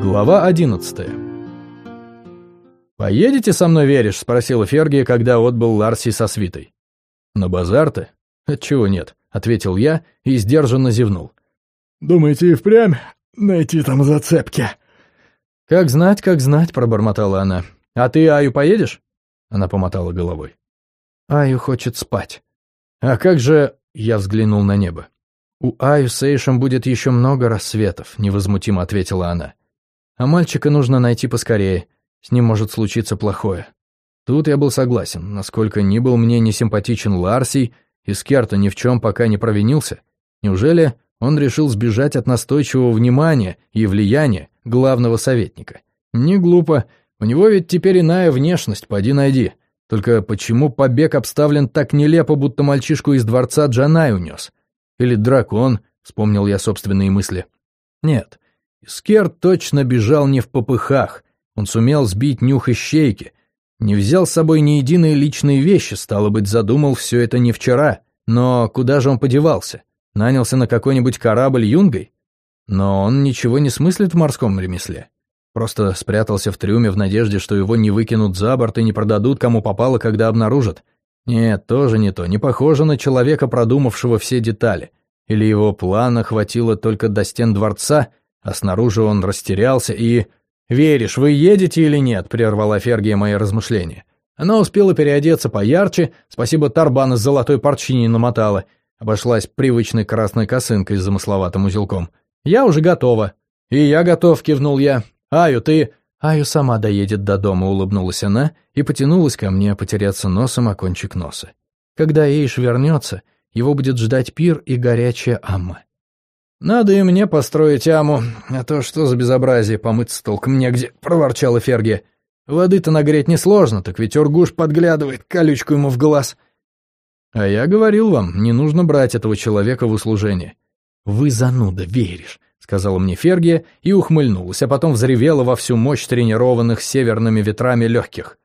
Глава одиннадцатая «Поедете со мной, веришь?» — спросила Фергия, когда отбыл Ларси со свитой. «На базар-то? Отчего нет?» — ответил я и сдержанно зевнул. «Думаете, и впрямь найти там зацепки?» «Как знать, как знать», — пробормотала она. «А ты, Аю, поедешь?» Она помотала головой. «Аю хочет спать». «А как же...» — я взглянул на небо. «У Аю с Эйшем будет еще много рассветов», — невозмутимо ответила она. «А мальчика нужно найти поскорее. С ним может случиться плохое. Тут я был согласен, насколько ни был мне не симпатичен Ларсий, и Скерта ни в чем пока не провинился. Неужели он решил сбежать от настойчивого внимания и влияния главного советника? Не глупо, у него ведь теперь иная внешность, поди найди. Только почему побег обставлен так нелепо, будто мальчишку из дворца Джанай унес? Или дракон, вспомнил я собственные мысли. Нет, Скерт точно бежал не в попыхах, он сумел сбить нюх ищейки, не взял с собой ни единой личной вещи, стало быть, задумал все это не вчера. Но куда же он подевался? Нанялся на какой-нибудь корабль юнгой? Но он ничего не смыслит в морском ремесле. Просто спрятался в трюме в надежде, что его не выкинут за борт и не продадут, кому попало, когда обнаружат. Нет, тоже не то, не похоже на человека, продумавшего все детали. Или его плана хватило только до стен дворца, а снаружи он растерялся и... «Веришь, вы едете или нет?» — прервала Фергия мои размышления. Она успела переодеться поярче, спасибо Тарбан из золотой парчини намотала, обошлась привычной красной косынкой с замысловатым узелком. «Я уже готова». «И я готов», — кивнул я. «Аю, ты...» «Аю сама доедет до дома», — улыбнулась она и потянулась ко мне потеряться носом о кончик носа. «Когда Эйш вернется, его будет ждать пир и горячая амма. «Надо и мне построить аму, а то что за безобразие, помыться толком негде», — проворчала Ферги. «Воды-то нагреть несложно, так ведь Ургуш подглядывает, колючку ему в глаз». «А я говорил вам, не нужно брать этого человека в услужение». «Вы зануда, веришь», — сказала мне Фергия и ухмыльнулась, а потом взревела во всю мощь тренированных северными ветрами легких.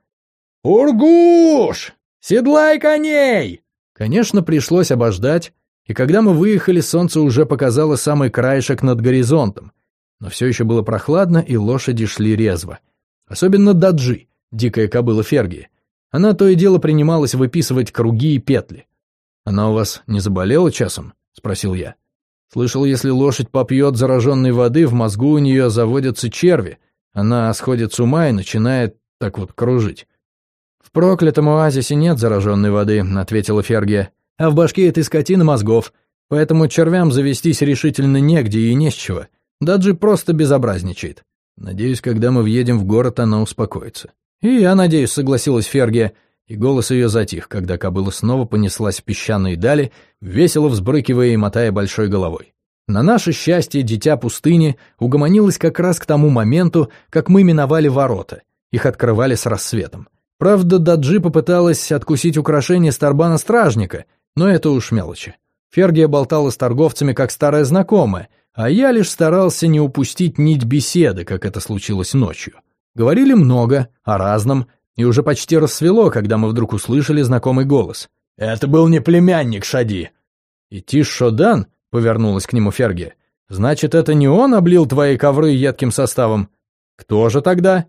«Ургуш! Седлай коней!» Конечно, пришлось обождать, и когда мы выехали, солнце уже показало самый краешек над горизонтом, но все еще было прохладно, и лошади шли резво. Особенно Даджи, дикая кобыла Фергии. Она то и дело принималась выписывать круги и петли. «Она у вас не заболела часом?» — спросил я. Слышал, если лошадь попьет зараженной воды, в мозгу у нее заводятся черви. Она сходит с ума и начинает так вот кружить. «В проклятом оазисе нет зараженной воды», — ответила Фергия а в башке этой скотины мозгов, поэтому червям завестись решительно негде и не с чего. Даджи просто безобразничает. Надеюсь, когда мы въедем в город, она успокоится. И я надеюсь, согласилась Фергия, и голос ее затих, когда кобыла снова понеслась в песчаные дали, весело взбрыкивая и мотая большой головой. На наше счастье, дитя пустыни угомонилось как раз к тому моменту, как мы миновали ворота. Их открывали с рассветом. Правда, Даджи попыталась откусить украшение Старбана Стражника, но это уж мелочи. Фергия болтала с торговцами как старая знакомая, а я лишь старался не упустить нить беседы, как это случилось ночью. Говорили много, о разном, и уже почти рассвело, когда мы вдруг услышали знакомый голос. «Это был не племянник Шади!» «И Тиш Шодан?» — повернулась к нему Фергия. «Значит, это не он облил твои ковры едким составом? Кто же тогда?»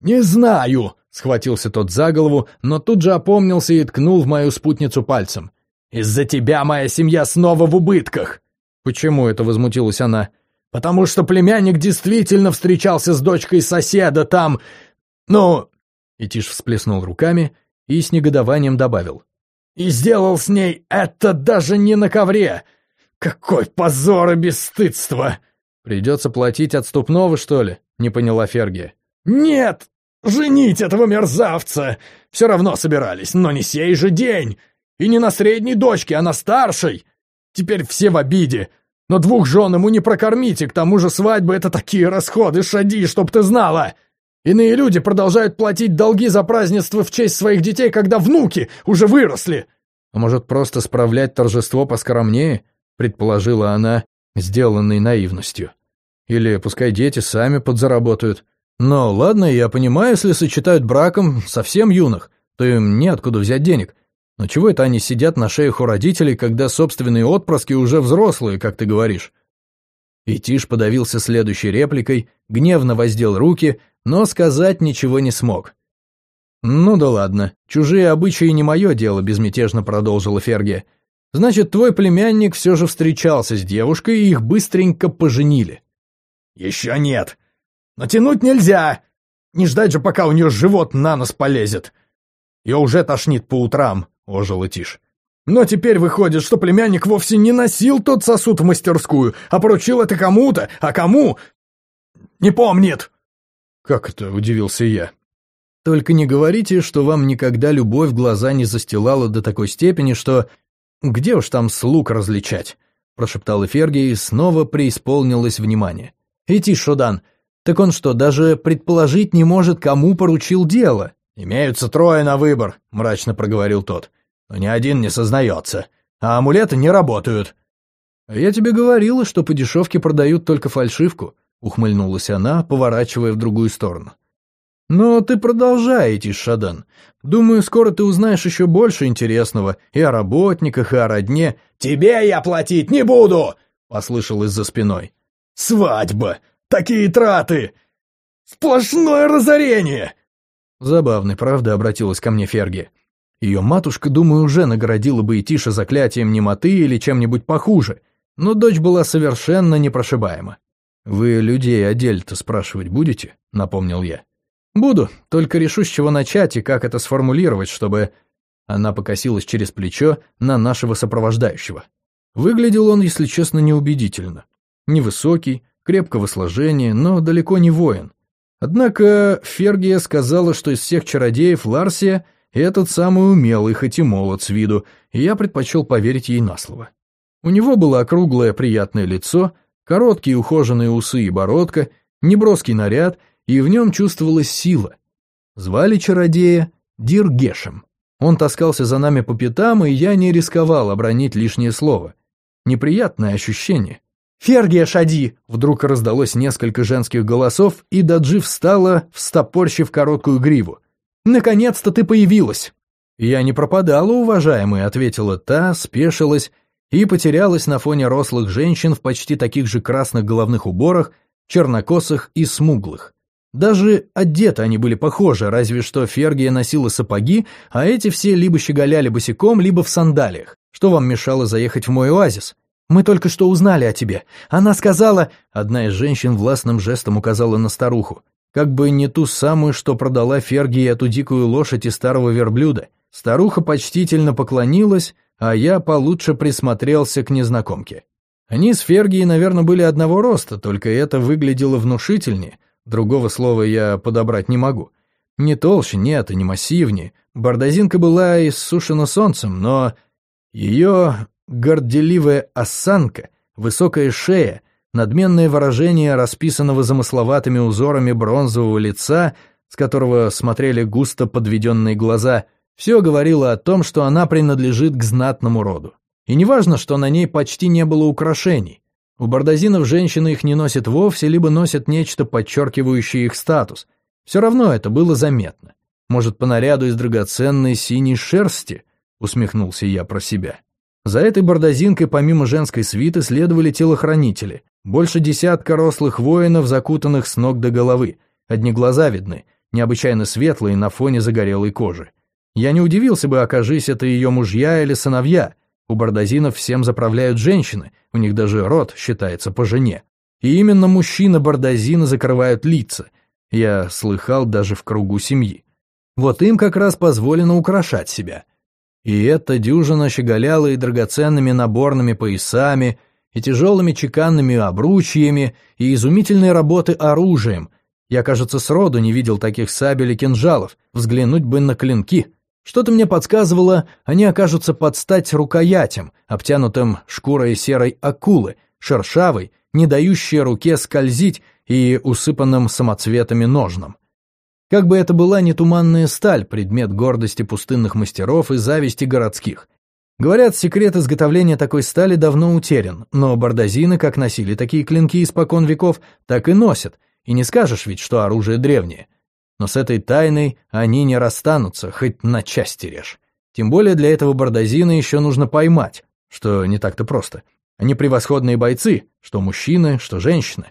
«Не знаю!» — схватился тот за голову, но тут же опомнился и ткнул в мою спутницу пальцем. Из-за тебя моя семья снова в убытках!» «Почему это?» — возмутилась она. «Потому что племянник действительно встречался с дочкой соседа там... Ну...» И Тиш всплеснул руками и с негодованием добавил. «И сделал с ней это даже не на ковре! Какой позор и бесстыдство!» «Придется платить отступного, что ли?» — не поняла Фергия. «Нет! Женить этого мерзавца! Все равно собирались, но не сей же день! И не на средней дочке, а на старшей. Теперь все в обиде. Но двух жен ему не прокормите, к тому же свадьбы — это такие расходы, шади, чтоб ты знала. Иные люди продолжают платить долги за празднество в честь своих детей, когда внуки уже выросли. А может, просто справлять торжество поскромнее, предположила она, сделанной наивностью. Или пускай дети сами подзаработают. Но ладно, я понимаю, если сочетают браком совсем юных, то им неоткуда взять денег. Но чего это они сидят на шеях у родителей, когда собственные отпрыски уже взрослые, как ты говоришь? И Тиш подавился следующей репликой, гневно воздел руки, но сказать ничего не смог. «Ну да ладно, чужие обычаи не мое дело», — безмятежно продолжила Фергия. «Значит, твой племянник все же встречался с девушкой, и их быстренько поженили». «Еще нет. Но тянуть нельзя. Не ждать же, пока у нее живот на нос полезет. Ее уже тошнит по утрам», — ожил Тиш. «Но теперь выходит, что племянник вовсе не носил тот сосуд в мастерскую, а поручил это кому-то, а кому? Не помнит!» «Как это?» — удивился я. Только не говорите, что вам никогда любовь глаза не застилала до такой степени, что... Где уж там слуг различать?» — прошептала Ферги и снова преисполнилось внимание. «Идти, Шодан, так он что, даже предположить не может, кому поручил дело?» «Имеются трое на выбор», — мрачно проговорил тот. «Но ни один не сознается, а амулеты не работают». «А я тебе говорила, что по дешевке продают только фальшивку», — ухмыльнулась она, поворачивая в другую сторону. Но ты продолжай идти, Шадан. Думаю, скоро ты узнаешь еще больше интересного и о работниках, и о родне. Тебе я платить не буду, послышалось за спиной. Свадьба! Такие траты! Сплошное разорение! Забавный, правда, обратилась ко мне Ферги. Ее матушка, думаю, уже наградила бы Итиша заклятием немоты или чем-нибудь похуже, но дочь была совершенно непрошибаема. «Вы людей о деле-то спрашивать будете?» — напомнил я. «Буду, только решу, с чего начать и как это сформулировать, чтобы...» Она покосилась через плечо на нашего сопровождающего. Выглядел он, если честно, неубедительно. Невысокий, крепкого сложения, но далеко не воин. Однако Фергия сказала, что из всех чародеев Ларсия этот самый умелый, хоть и молод с виду, и я предпочел поверить ей на слово. У него было округлое приятное лицо, короткие ухоженные усы и бородка, неброский наряд — и в нем чувствовалась сила. Звали чародея Диргешем. Он таскался за нами по пятам, и я не рисковал обронить лишнее слово. Неприятное ощущение. «Фергия Шади!» Вдруг раздалось несколько женских голосов, и Даджи встала, встопорщив короткую гриву. «Наконец-то ты появилась!» «Я не пропадала, уважаемая», — ответила та, спешилась и потерялась на фоне рослых женщин в почти таких же красных головных уборах, чернокосых и смуглых. Даже одеты они были похожи, разве что Фергия носила сапоги, а эти все либо щеголяли босиком, либо в сандалиях. Что вам мешало заехать в мой оазис? Мы только что узнали о тебе. Она сказала... Одна из женщин властным жестом указала на старуху. Как бы не ту самую, что продала Фергии эту дикую лошадь и старого верблюда. Старуха почтительно поклонилась, а я получше присмотрелся к незнакомке. Они с Фергией, наверное, были одного роста, только это выглядело внушительнее — Другого слова я подобрать не могу. Не толще, нет, и не массивнее. Бардазинка была иссушена солнцем, но ее горделивая осанка, высокая шея, надменное выражение расписанного замысловатыми узорами бронзового лица, с которого смотрели густо подведенные глаза, все говорило о том, что она принадлежит к знатному роду. И неважно, что на ней почти не было украшений. У бардазинов женщины их не носят вовсе, либо носят нечто, подчеркивающее их статус. Все равно это было заметно. Может, по наряду из драгоценной синей шерсти? Усмехнулся я про себя. За этой бардазинкой помимо женской свиты следовали телохранители. Больше десятка рослых воинов, закутанных с ног до головы. Одни глаза видны, необычайно светлые на фоне загорелой кожи. Я не удивился бы, окажись это ее мужья или сыновья, у бардазинов всем заправляют женщины, у них даже род считается по жене. И именно мужчины-бардазины закрывают лица. Я слыхал даже в кругу семьи. Вот им как раз позволено украшать себя. И эта дюжина щеголяла и драгоценными наборными поясами, и тяжелыми чеканными обручьями, и изумительной работы оружием. Я, кажется, сроду не видел таких сабель и кинжалов, взглянуть бы на клинки. Что-то мне подсказывало, они окажутся под стать рукоятям, обтянутым шкурой серой акулы, шершавой, не дающей руке скользить и усыпанным самоцветами ножном. Как бы это была не туманная сталь, предмет гордости пустынных мастеров и зависти городских. Говорят, секрет изготовления такой стали давно утерян, но бардазины как носили такие клинки испокон веков, так и носят, и не скажешь ведь, что оружие древнее. Но с этой тайной они не расстанутся, хоть на части режь. Тем более для этого Бардазина еще нужно поймать, что не так-то просто. Они превосходные бойцы, что мужчины, что женщины.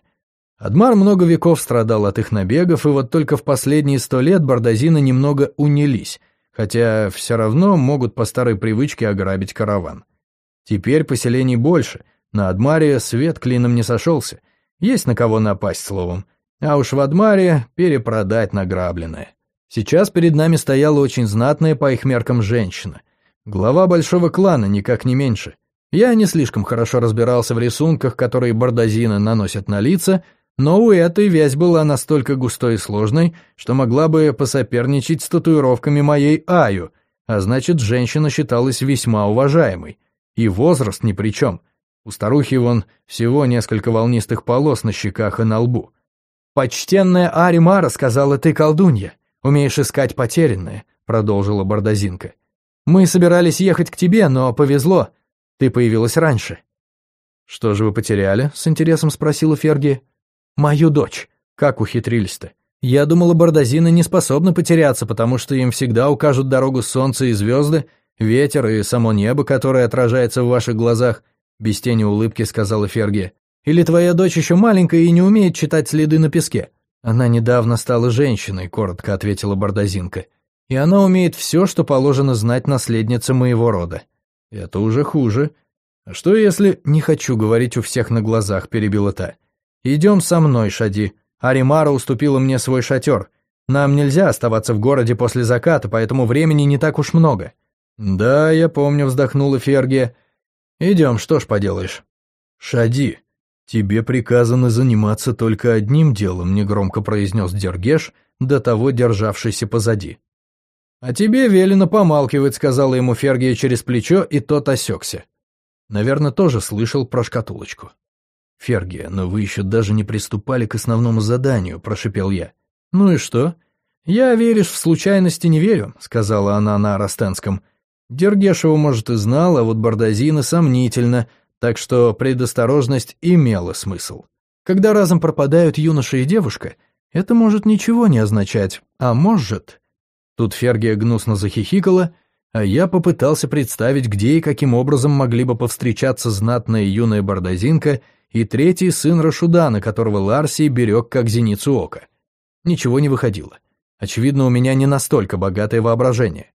Адмар много веков страдал от их набегов, и вот только в последние сто лет бардазины немного унились, хотя все равно могут по старой привычке ограбить караван. Теперь поселений больше, на Адмаре свет клином не сошелся, есть на кого напасть словом, а уж в Адмаре перепродать награбленное. Сейчас перед нами стояла очень знатная по их меркам женщина, глава большого клана, никак не меньше. Я не слишком хорошо разбирался в рисунках, которые бардазины наносят на лица, но у этой вязь была настолько густой и сложной, что могла бы посоперничать с татуировками моей Аю, а значит, женщина считалась весьма уважаемой. И возраст ни при чем. У старухи вон всего несколько волнистых полос на щеках и на лбу. «Почтенная Аримара сказала, ты колдунья, умеешь искать потерянное», — продолжила Бардазинка. «Мы собирались ехать к тебе, но повезло, ты появилась раньше». «Что же вы потеряли?» — с интересом спросила Ферги. «Мою дочь. Как ухитрились-то? Я думала, бардазины не способны потеряться, потому что им всегда укажут дорогу солнце и звезды, ветер и само небо, которое отражается в ваших глазах», — без тени улыбки сказала Ферги. «Или твоя дочь еще маленькая и не умеет читать следы на песке?» «Она недавно стала женщиной», — коротко ответила Бардазинка. «И она умеет все, что положено знать наследнице моего рода». Это уже хуже. А что если... Не хочу говорить у всех на глазах, перебила та. Идем со мной, Шади. Аримара уступила мне свой шатер. Нам нельзя оставаться в городе после заката, поэтому времени не так уж много. Да, я помню, вздохнула Фергия. Идем, что ж поделаешь. Шади, тебе приказано заниматься только одним делом, негромко произнес Дергеш, до того державшийся позади. «А тебе велено помалкивать», — сказала ему Фергия через плечо, и тот осекся. Наверное, тоже слышал про шкатулочку. «Фергия, но вы еще даже не приступали к основному заданию», — прошипел я. «Ну и что? Я веришь в случайности не верю», — сказала она на Ростенском. Дергешева, может, и знал, а вот Бардазина сомнительно, так что предосторожность имела смысл. Когда разом пропадают юноша и девушка, это может ничего не означать, а может... Тут Фергия гнусно захихикала, а я попытался представить, где и каким образом могли бы повстречаться знатная юная бардазинка и третий сын Рашудана, которого Ларсий берег как зеницу ока. Ничего не выходило. Очевидно, у меня не настолько богатое воображение.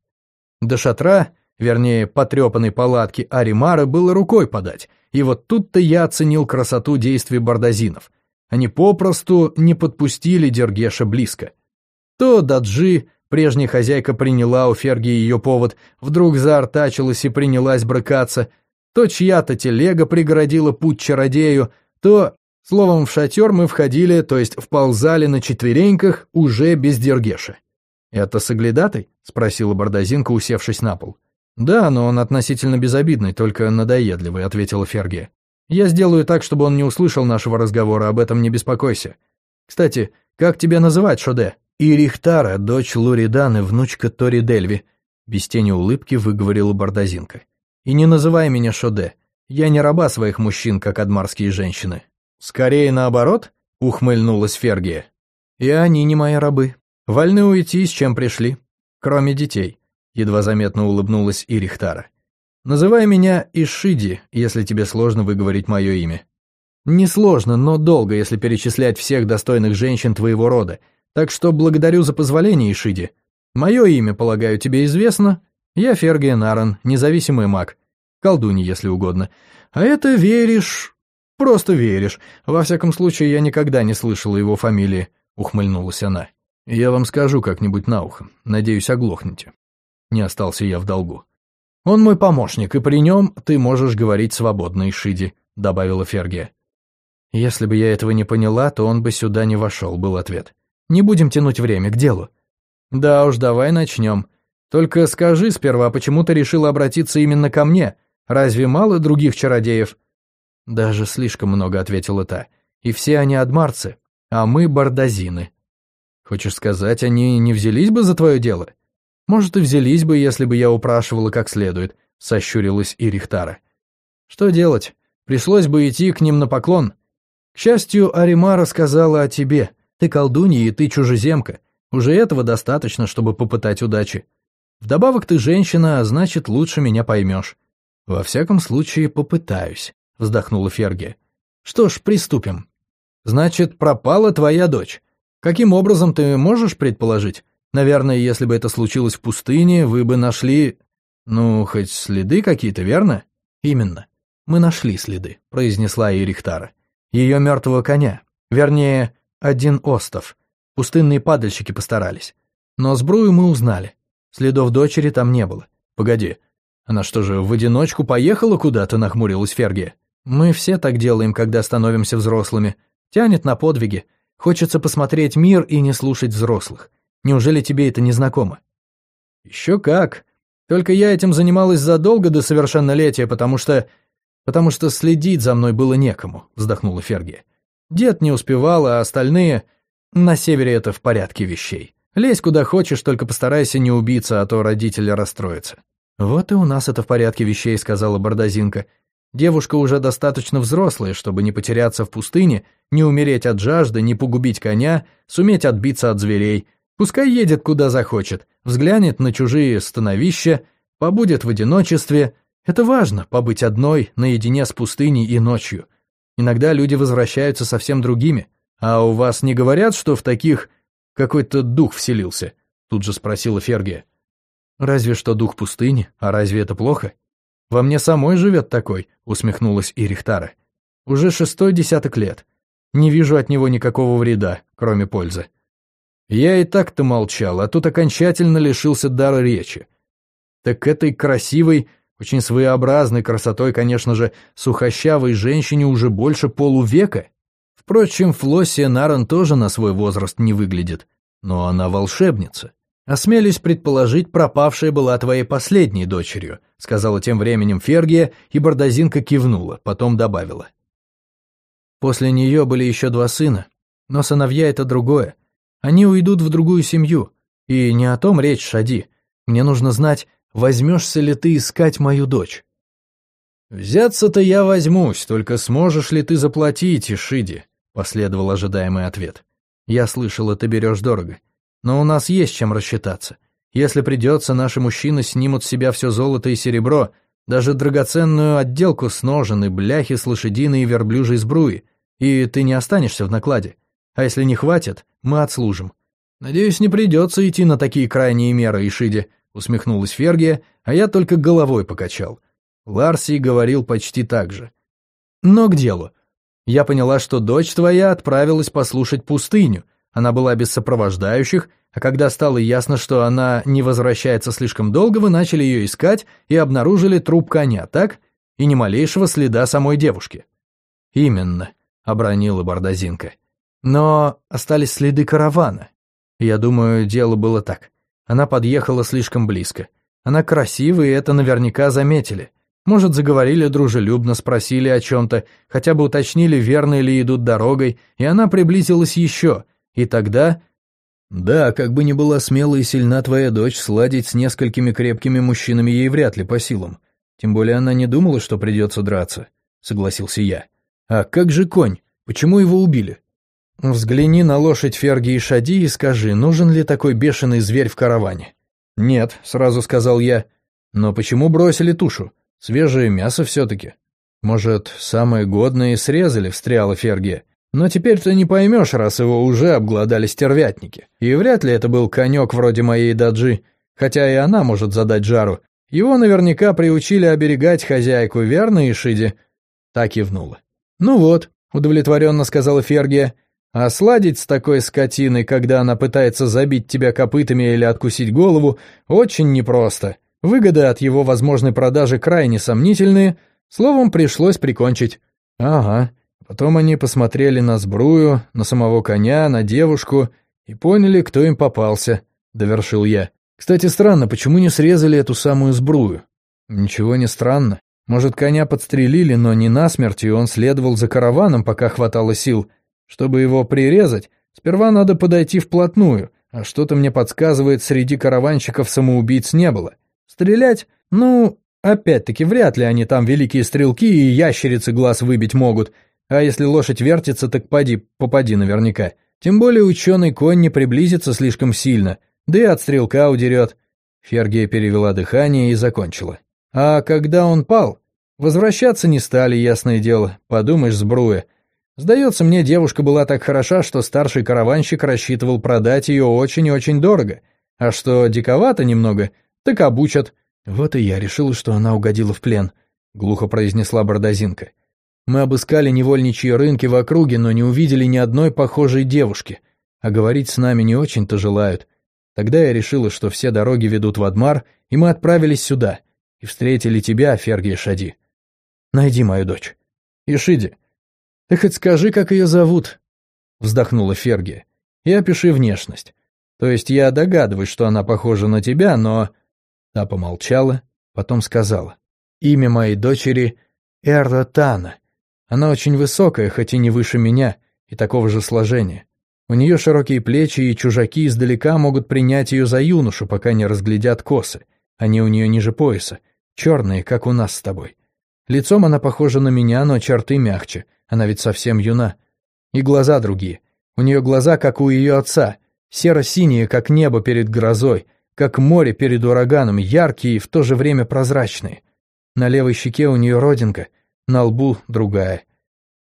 До шатра, вернее, потрепанной палатки Аримара было рукой подать, и вот тут-то я оценил красоту действий бардазинов. Они попросту не подпустили Дергеша близко. То Даджи Прежняя хозяйка приняла у Ферги ее повод, вдруг заортачилась и принялась брыкаться. То чья-то телега преградила путь чародею, то... Словом, в шатер мы входили, то есть вползали на четвереньках, уже без Дергеша. «Это соглядатай?» — спросила Бардазинка, усевшись на пол. «Да, но он относительно безобидный, только надоедливый», — ответила Фергия. «Я сделаю так, чтобы он не услышал нашего разговора, об этом не беспокойся. Кстати, как тебя называть, Шоде?» «И Рихтара, дочь Луриданы, внучка Тори Дельви», без тени улыбки выговорила Бардазинка. «И не называй меня Шоде. Я не раба своих мужчин, как адмарские женщины». «Скорее наоборот?» — ухмыльнулась Фергия. «И они не мои рабы. Вольны уйти, с чем пришли. Кроме детей», — едва заметно улыбнулась Ирихтара. «Называй меня Ишиди, если тебе сложно выговорить мое имя». «Несложно, но долго, если перечислять всех достойных женщин твоего рода, так что благодарю за позволение, Ишиди. Мое имя, полагаю, тебе известно. Я Фергия Наран, независимый маг. Колдунья, если угодно. А это веришь... Просто веришь. Во всяком случае, я никогда не слышала его фамилии, ухмыльнулась она. Я вам скажу как-нибудь на ухо. Надеюсь, оглохнете. Не остался я в долгу. Он мой помощник, и при нем ты можешь говорить свободно, Ишиди, добавила Фергия. Если бы я этого не поняла, то он бы сюда не вошел, был ответ. Не будем тянуть время, к делу». «Да уж, давай начнем. Только скажи сперва, почему ты решила обратиться именно ко мне? Разве мало других чародеев?» «Даже слишком много», — ответила та. «И все они адмарцы, а мы бардазины». «Хочешь сказать, они не взялись бы за твое дело?» «Может, и взялись бы, если бы я упрашивала как следует», — сощурилась Ирихтара. «Что делать? Пришлось бы идти к ним на поклон. К счастью, Аримара сказала о тебе. Ты колдунья и ты чужеземка. Уже этого достаточно, чтобы попытать удачи. Вдобавок ты женщина, а значит, лучше меня поймешь. Во всяком случае, попытаюсь. — вздохнула Фергия. «Что ж, приступим. Значит, пропала твоя дочь. Каким образом ты можешь предположить? Наверное, если бы это случилось в пустыне, вы бы нашли... Ну, хоть следы какие-то, верно? Именно. Мы нашли следы, произнесла Ирихтара. Ее мертвого коня. Вернее, один остов. Пустынные падальщики постарались. Но сбрую мы узнали. Следов дочери там не было. Погоди, она что же, в одиночку поехала куда-то, нахмурилась Фергия? Мы все так делаем, когда становимся взрослыми. Тянет на подвиги. Хочется посмотреть мир и не слушать взрослых. Неужели тебе это не знакомо? Еще как. Только я этим занималась задолго до совершеннолетия, потому что... потому что следить за мной было некому, вздохнула Фергия. Дед не успевал, а остальные... На севере это в порядке вещей. Лезь куда хочешь, только постарайся не убиться, а то родители расстроятся. Вот и у нас это в порядке вещей, сказала Бардазинка. Девушка уже достаточно взрослая, чтобы не потеряться в пустыне, не умереть от жажды, не погубить коня, суметь отбиться от зверей. Пускай едет куда захочет, взглянет на чужие становища, побудет в одиночестве. Это важно, побыть одной, наедине с пустыней и ночью. Иногда люди возвращаются совсем другими. А у вас не говорят, что в таких какой-то дух вселился? Тут же спросила Фергия. Разве что дух пустыни, а разве это плохо? Во мне самой живет такой, усмехнулась Ирихтара. Уже шестой десяток лет. Не вижу от него никакого вреда, кроме пользы. Я и так-то молчал, а тут окончательно лишился дара речи. Так этой красивой, очень своеобразной красотой, конечно же, сухощавой женщине уже больше полувека. Впрочем, Флоссия Наран тоже на свой возраст не выглядит, но она волшебница. «Осмелюсь предположить, пропавшая была твоей последней дочерью», сказала тем временем Фергия, и Бардазинка кивнула, потом добавила. После нее были еще два сына, но сыновья — это другое. Они уйдут в другую семью, и не о том речь, Шади. Мне нужно знать, возьмешься ли ты искать мою дочь. «Взяться-то я возьмусь, только сможешь ли ты заплатить, Ишиди?» — последовал ожидаемый ответ. «Я слышал, ты берешь дорого. Но у нас есть чем рассчитаться. Если придется, наши мужчины снимут с себя все золото и серебро, даже драгоценную отделку с ножен и бляхи с лошадиной и верблюжьей сбруи, и ты не останешься в накладе. А если не хватит, мы отслужим. Надеюсь, не придется идти на такие крайние меры, Ишиди, усмехнулась Фергия, а я только головой покачал. Ларсий говорил почти так же. Но к делу. Я поняла, что дочь твоя отправилась послушать пустыню, она была без сопровождающих, а когда стало ясно, что она не возвращается слишком долго, вы начали ее искать и обнаружили труп коня, так? И ни малейшего следа самой девушки. Именно, обронила Бардазинка. Но остались следы каравана. Я думаю, дело было так. Она подъехала слишком близко. Она красивая, и это наверняка заметили. Может, заговорили дружелюбно, спросили о чем-то, хотя бы уточнили, верно ли идут дорогой, и она приблизилась еще, и тогда... Да, как бы ни была смела и сильна твоя дочь, сладить с несколькими крепкими мужчинами ей вряд ли по силам. Тем более она не думала, что придется драться, согласился я. А как же конь? Почему его убили? Взгляни на лошадь Ферги и Шади и скажи, нужен ли такой бешеный зверь в караване? Нет, сразу сказал я. Но почему бросили тушу? Свежее мясо все-таки. Может, самое годное и срезали, встряла Фергия. Но теперь ты не поймешь, раз его уже обглодали стервятники. И вряд ли это был конек вроде моей даджи, хотя и она может задать жару. Его наверняка приучили оберегать хозяйку, верно, Ишиди?» Так кивнула. «Ну вот», — удовлетворенно сказала Фергия, «а сладить с такой скотиной, когда она пытается забить тебя копытами или откусить голову, очень непросто. Выгоды от его возможной продажи крайне сомнительные, словом, пришлось прикончить». «Ага», Потом они посмотрели на сбрую, на самого коня, на девушку и поняли, кто им попался, — довершил я. Кстати, странно, почему не срезали эту самую сбрую? Ничего не странно. Может, коня подстрелили, но не насмерть, и он следовал за караваном, пока хватало сил. Чтобы его прирезать, сперва надо подойти вплотную, а что-то мне подсказывает, среди караванщиков самоубийц не было. Стрелять? Ну, опять-таки, вряд ли они там великие стрелки и ящерицы глаз выбить могут, а если лошадь вертится, так поди, попади наверняка. Тем более ученый конь не приблизится слишком сильно, да и от стрелка удерет. Фергия перевела дыхание и закончила. А когда он пал, Возвращаться не стали, ясное дело, подумаешь, сбруя. Сдается мне, девушка была так хороша, что старший караванщик рассчитывал продать ее очень и очень дорого. А что диковато немного, так обучат. Вот и я решила, что она угодила в плен, — глухо произнесла Бардазинка. Мы обыскали невольничьи рынки в округе, но не увидели ни одной похожей девушки. А говорить с нами не очень-то желают. Тогда я решила, что все дороги ведут в Адмар, и мы отправились сюда. И встретили тебя, Фергия Шади. Найди мою дочь. Ишиди, ты хоть скажи, как ее зовут? Вздохнула Фергия. И опиши внешность. То есть я догадываюсь, что она похожа на тебя, но... Та помолчала, потом сказала. Имя моей дочери Эрла Тана. Она очень высокая, хоть и не выше меня, и такого же сложения. У нее широкие плечи, и чужаки издалека могут принять ее за юношу, пока не разглядят косы. Они у нее ниже пояса, черные, как у нас с тобой. Лицом она похожа на меня, но черты мягче, она ведь совсем юна. И глаза другие. У нее глаза, как у ее отца, серо-синие, как небо перед грозой, как море перед ураганом, яркие и в то же время прозрачные. На левой щеке у нее родинка, на лбу другая.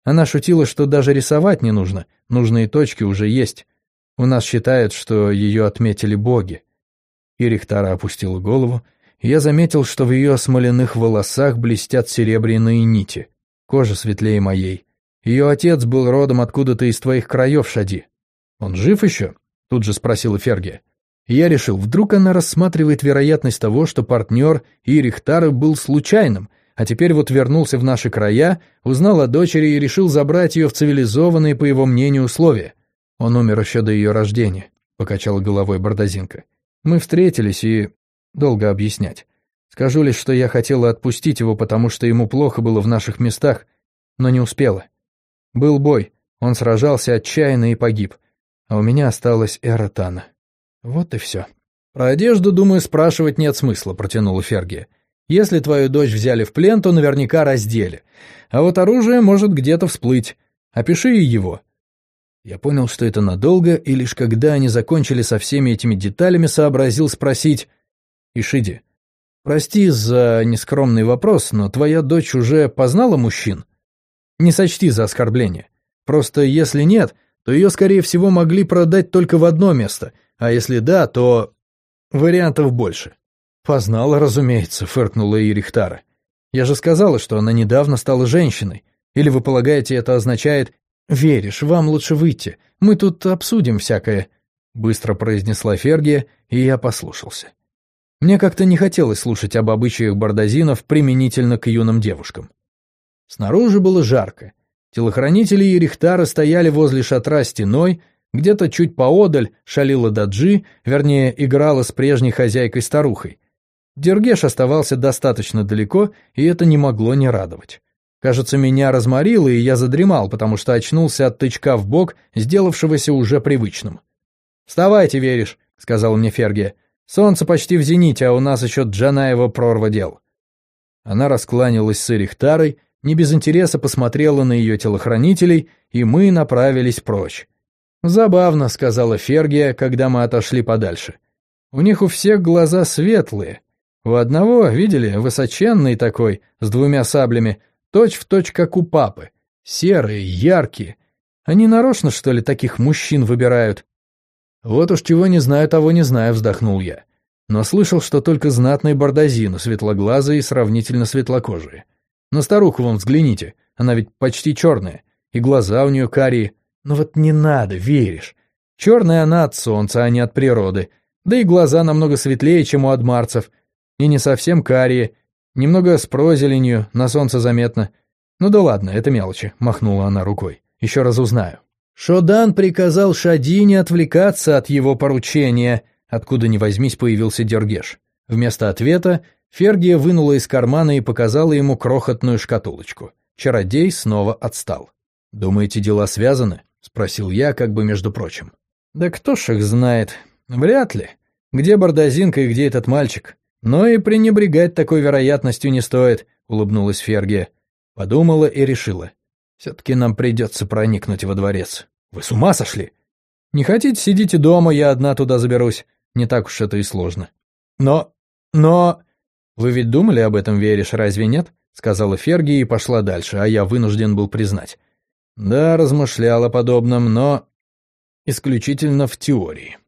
Она шутила, что даже рисовать не нужно, нужные точки уже есть. У нас считают, что ее отметили боги. Ирихтара опустила голову, и я заметил, что в ее смоляных волосах блестят серебряные нити. Кожа светлее моей. Ее отец был родом откуда-то из твоих краев, Шади. Он жив еще? Тут же спросила Фергия. Я решил, вдруг она рассматривает вероятность того, что партнер Ирихтара был случайным, а теперь вот вернулся в наши края, узнал о дочери и решил забрать ее в цивилизованные, по его мнению, условия. Он умер еще до ее рождения, покачала головой Бардазинка. Мы встретились и... долго объяснять. Скажу лишь, что я хотела отпустить его, потому что ему плохо было в наших местах, но не успела. Был бой, он сражался отчаянно и погиб, а у меня осталась Эра Тана. Вот и все. Про одежду, думаю, спрашивать нет смысла, протянула Фергия. Если твою дочь взяли в плен, то наверняка раздели. А вот оружие может где-то всплыть. Опиши его. Я понял, что это надолго, и лишь когда они закончили со всеми этими деталями, сообразил спросить «Ишиди, прости за нескромный вопрос, но твоя дочь уже познала мужчин? Не сочти за оскорбление. Просто если нет, то ее, скорее всего, могли продать только в одно место, а если да, то... вариантов больше». «Познала, разумеется», — фыркнула Ирихтара. «Я же сказала, что она недавно стала женщиной. Или вы полагаете, это означает «Веришь, вам лучше выйти, мы тут обсудим всякое», — быстро произнесла Фергия, и я послушался. Мне как-то не хотелось слушать об обычаях бардазинов применительно к юным девушкам. Снаружи было жарко. Телохранители Ерихтара стояли возле шатра стеной, где-то чуть поодаль шалила Даджи, вернее, играла с прежней хозяйкой-старухой. Дергеш оставался достаточно далеко, и это не могло не радовать. Кажется, меня разморило, и я задремал, потому что очнулся от тычка в бок, сделавшегося уже привычным. «Вставайте, веришь», — сказал мне Фергия. «Солнце почти в зените, а у нас еще Джанаева прорва дел». Она раскланялась с Эрихтарой, не без интереса посмотрела на ее телохранителей, и мы направились прочь. «Забавно», — сказала Фергия, когда мы отошли подальше. «У них у всех глаза светлые. У одного, видели, высоченный такой, с двумя саблями, Точь в точь, как у папы. Серые, яркие. Они нарочно, что ли, таких мужчин выбирают? Вот уж чего не знаю, того не знаю, вздохнул я. Но слышал, что только знатные бардазины, светлоглазые и сравнительно светлокожие. На старуху вон взгляните, она ведь почти черная, и глаза у нее карие. Но вот не надо, веришь. Черная она от солнца, а не от природы. Да и глаза намного светлее, чем у адмарцев. И не совсем карие, Немного с прозеленью, на солнце заметно. Ну да ладно, это мелочи, махнула она рукой. Еще раз узнаю. Шодан приказал Шадине отвлекаться от его поручения, откуда ни возьмись появился Дергеш. Вместо ответа Фергия вынула из кармана и показала ему крохотную шкатулочку. Чародей снова отстал. «Думаете, дела связаны?» — спросил я, как бы между прочим. «Да кто ж их знает? Вряд ли. Где Бардазинка и где этот мальчик? «Но и пренебрегать такой вероятностью не стоит», — улыбнулась Фергия. Подумала и решила. «Все-таки нам придется проникнуть во дворец. Вы с ума сошли? Не хотите, сидите дома, я одна туда заберусь. Не так уж это и сложно». «Но... но...» «Вы ведь думали об этом, веришь, разве нет?» — сказала Ферги и пошла дальше, а я вынужден был признать. Да, размышлял о подобном, но исключительно в теории.